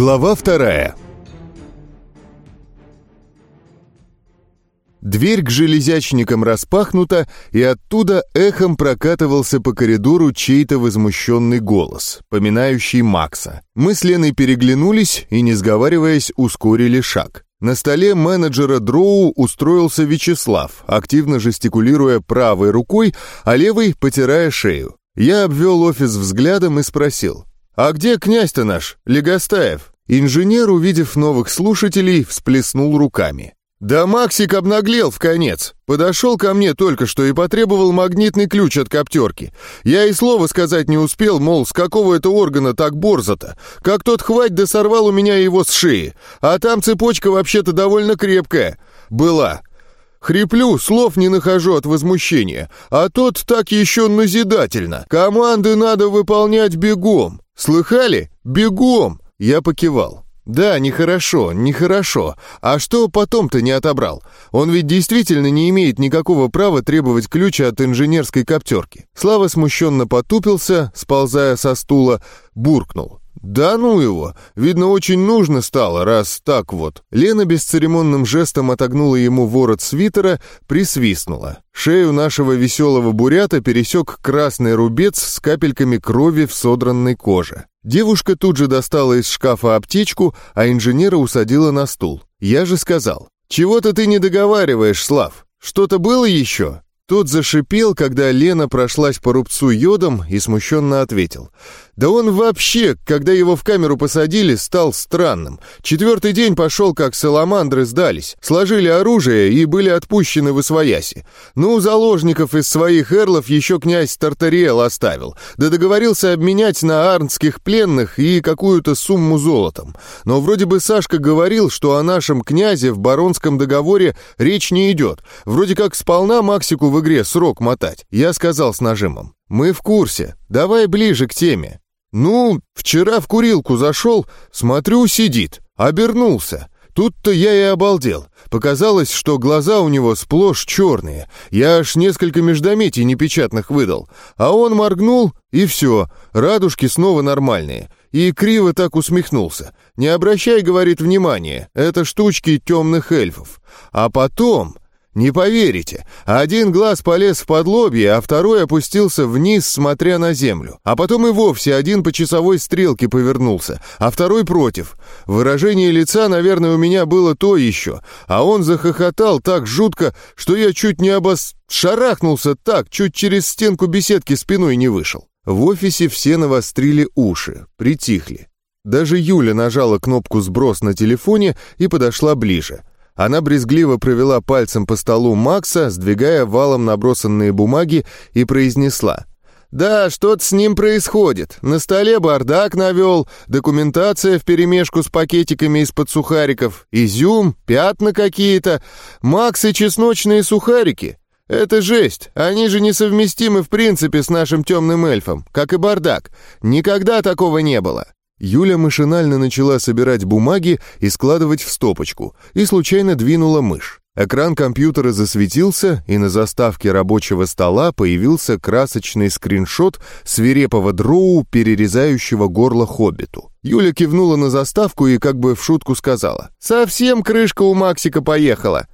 Глава вторая Дверь к железячникам распахнута, и оттуда эхом прокатывался по коридору чей-то возмущенный голос, поминающий Макса. Мы с Леной переглянулись и, не сговариваясь, ускорили шаг. На столе менеджера Дроу устроился Вячеслав, активно жестикулируя правой рукой, а левой потирая шею. Я обвел офис взглядом и спросил, «А где князь-то наш, Легостаев?» Инженер, увидев новых слушателей, всплеснул руками. «Да Максик обнаглел в конец. Подошел ко мне только что и потребовал магнитный ключ от коптерки. Я и слова сказать не успел, мол, с какого это органа так борзато. Как тот хвать да сорвал у меня его с шеи. А там цепочка вообще-то довольно крепкая. Была. Хриплю, слов не нахожу от возмущения. А тот так еще назидательно. Команды надо выполнять бегом. Слыхали? Бегом!» Я покивал. «Да, нехорошо, нехорошо. А что потом-то не отобрал? Он ведь действительно не имеет никакого права требовать ключа от инженерской коптерки». Слава смущенно потупился, сползая со стула, буркнул. «Да ну его! Видно, очень нужно стало, раз так вот». Лена бесцеремонным жестом отогнула ему ворот свитера, присвистнула. Шею нашего веселого бурята пересек красный рубец с капельками крови в содранной коже. Девушка тут же достала из шкафа аптечку, а инженера усадила на стул. Я же сказал, «Чего-то ты не договариваешь, Слав. Что-то было еще?» Тот зашипел, когда Лена прошлась по рубцу йодом и смущенно ответил. «Да он вообще, когда его в камеру посадили, стал странным. Четвертый день пошел, как саламандры сдались. Сложили оружие и были отпущены в Освояси. Ну, заложников из своих эрлов еще князь Тартариэл оставил. Да договорился обменять на арнских пленных и какую-то сумму золотом. Но вроде бы Сашка говорил, что о нашем князе в баронском договоре речь не идет. Вроде как сполна Максику вы игре срок мотать. Я сказал с нажимом. Мы в курсе. Давай ближе к теме. Ну, вчера в курилку зашел, смотрю, сидит. Обернулся. Тут-то я и обалдел. Показалось, что глаза у него сплошь черные. Я аж несколько междометий непечатных выдал. А он моргнул, и все, радужки снова нормальные. И криво так усмехнулся. «Не обращай, — говорит, — внимания, это штучки темных эльфов». А потом не поверите, один глаз полез в подлобье, а второй опустился вниз, смотря на землю. А потом и вовсе один по часовой стрелке повернулся, а второй против. Выражение лица, наверное, у меня было то еще, а он захохотал так жутко, что я чуть не обос... шарахнулся так, чуть через стенку беседки спиной не вышел. В офисе все навострили уши, притихли. Даже Юля нажала кнопку «Сброс» на телефоне и подошла ближе — она брезгливо провела пальцем по столу Макса, сдвигая валом набросанные бумаги, и произнесла. «Да, что-то с ним происходит. На столе бардак навел, документация вперемешку с пакетиками из-под сухариков, изюм, пятна какие-то, Макс и чесночные сухарики. Это жесть. Они же несовместимы в принципе с нашим темным эльфом, как и бардак. Никогда такого не было. Юля машинально начала собирать бумаги и складывать в стопочку, и случайно двинула мышь. Экран компьютера засветился, и на заставке рабочего стола появился красочный скриншот свирепого дроу, перерезающего горло хоббиту. Юля кивнула на заставку и как бы в шутку сказала «Совсем крышка у Максика поехала!»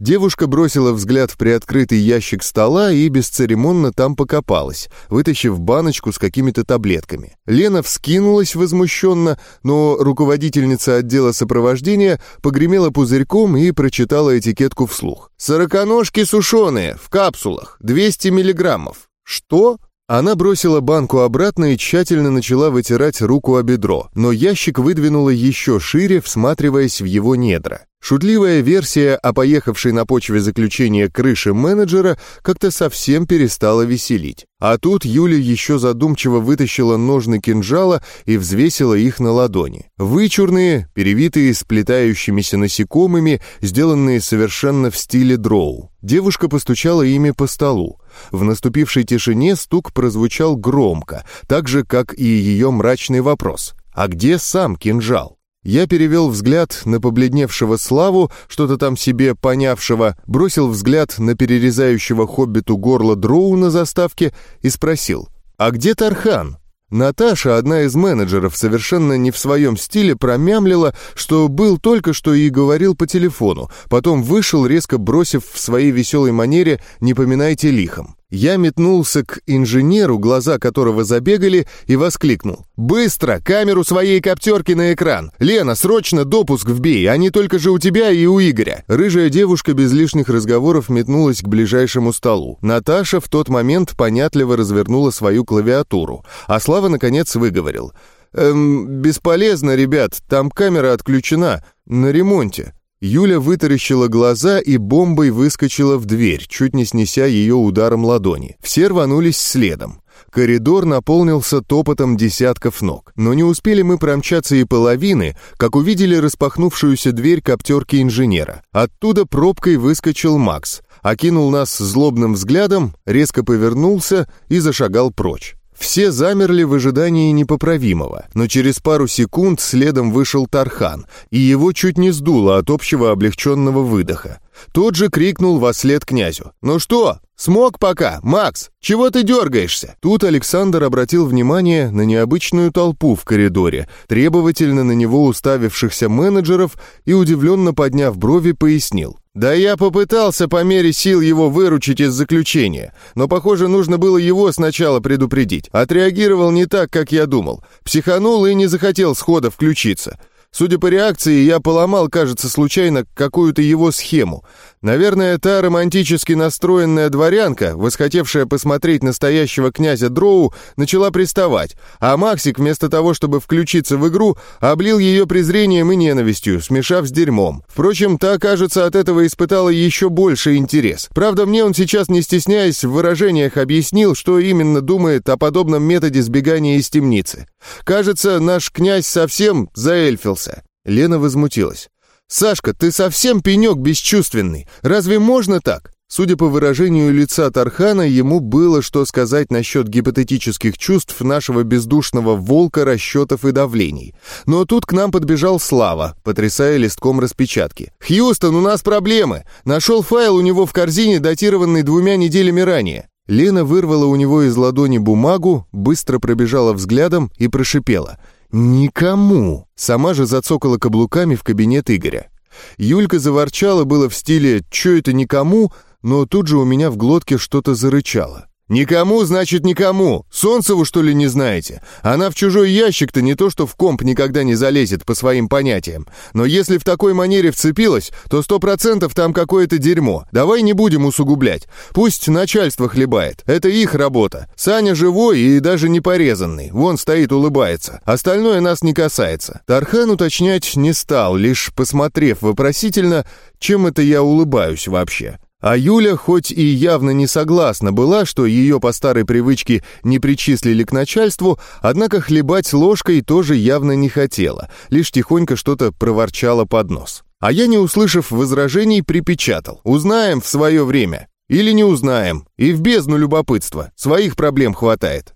Девушка бросила взгляд в приоткрытый ящик стола и бесцеремонно там покопалась, вытащив баночку с какими-то таблетками. Лена вскинулась возмущенно, но руководительница отдела сопровождения погремела пузырьком и прочитала этикетку вслух. «Сороконожки сушеные, в капсулах, 200 миллиграммов». «Что?» Она бросила банку обратно и тщательно начала вытирать руку о бедро, но ящик выдвинула еще шире, всматриваясь в его недра. Шутливая версия о поехавшей на почве заключения крыши менеджера как-то совсем перестала веселить. А тут Юля еще задумчиво вытащила ножны кинжала и взвесила их на ладони. Вычурные, перевитые сплетающимися насекомыми, сделанные совершенно в стиле дроу. Девушка постучала ими по столу. В наступившей тишине стук прозвучал громко, так же, как и ее мрачный вопрос. «А где сам кинжал?» Я перевел взгляд на побледневшего Славу, что-то там себе понявшего, бросил взгляд на перерезающего хоббиту горло дроу на заставке и спросил, «А где Тархан?» Наташа, одна из менеджеров, совершенно не в своем стиле промямлила, что был только что и говорил по телефону, потом вышел, резко бросив в своей веселой манере «не поминайте лихом». Я метнулся к инженеру, глаза которого забегали, и воскликнул. «Быстро! Камеру своей коптерки на экран! Лена, срочно допуск вбей, не только же у тебя и у Игоря!» Рыжая девушка без лишних разговоров метнулась к ближайшему столу. Наташа в тот момент понятливо развернула свою клавиатуру, а Слава, наконец, выговорил. «Эм, бесполезно, ребят, там камера отключена, на ремонте». Юля вытаращила глаза и бомбой выскочила в дверь, чуть не снеся ее ударом ладони. Все рванулись следом. Коридор наполнился топотом десятков ног. Но не успели мы промчаться и половины, как увидели распахнувшуюся дверь коптерки инженера. Оттуда пробкой выскочил Макс, окинул нас злобным взглядом, резко повернулся и зашагал прочь. Все замерли в ожидании непоправимого, но через пару секунд следом вышел Тархан, и его чуть не сдуло от общего облегченного выдоха. Тот же крикнул во след князю. «Ну что, смог пока, Макс? Чего ты дергаешься?» Тут Александр обратил внимание на необычную толпу в коридоре, требовательно на него уставившихся менеджеров и, удивленно подняв брови, пояснил. «Да я попытался по мере сил его выручить из заключения, но, похоже, нужно было его сначала предупредить. Отреагировал не так, как я думал. Психанул и не захотел схода включиться. Судя по реакции, я поломал, кажется, случайно какую-то его схему. Наверное, та романтически настроенная дворянка, восхотевшая посмотреть настоящего князя Дроу, начала приставать, а Максик, вместо того, чтобы включиться в игру, облил ее презрением и ненавистью, смешав с дерьмом. Впрочем, та, кажется, от этого испытала еще больше интерес. Правда, мне он сейчас, не стесняясь в выражениях, объяснил, что именно думает о подобном методе сбегания из темницы. Кажется, наш князь совсем заэльфился. Лена возмутилась. «Сашка, ты совсем пенек бесчувственный. Разве можно так?» Судя по выражению лица Тархана, ему было что сказать насчет гипотетических чувств нашего бездушного волка, расчетов и давлений. Но тут к нам подбежал Слава, потрясая листком распечатки. «Хьюстон, у нас проблемы! Нашел файл у него в корзине, датированный двумя неделями ранее. Лена вырвала у него из ладони бумагу, быстро пробежала взглядом и прошипела. «Никому!» Сама же зацокала каблуками в кабинет Игоря. Юлька заворчала было в стиле «Чё это никому?», но тут же у меня в глотке что-то зарычало. «Никому, значит, никому. Солнцеву, что ли, не знаете? Она в чужой ящик-то не то, что в комп никогда не залезет по своим понятиям. Но если в такой манере вцепилась, то сто процентов там какое-то дерьмо. Давай не будем усугублять. Пусть начальство хлебает. Это их работа. Саня живой и даже не порезанный. Вон стоит, улыбается. Остальное нас не касается». Тархан уточнять не стал, лишь посмотрев вопросительно, чем это я улыбаюсь вообще. А Юля хоть и явно не согласна была, что ее по старой привычке не причислили к начальству, однако хлебать ложкой тоже явно не хотела, лишь тихонько что-то проворчала под нос. А я, не услышав возражений, припечатал. «Узнаем в свое время. Или не узнаем. И в бездну любопытства. Своих проблем хватает».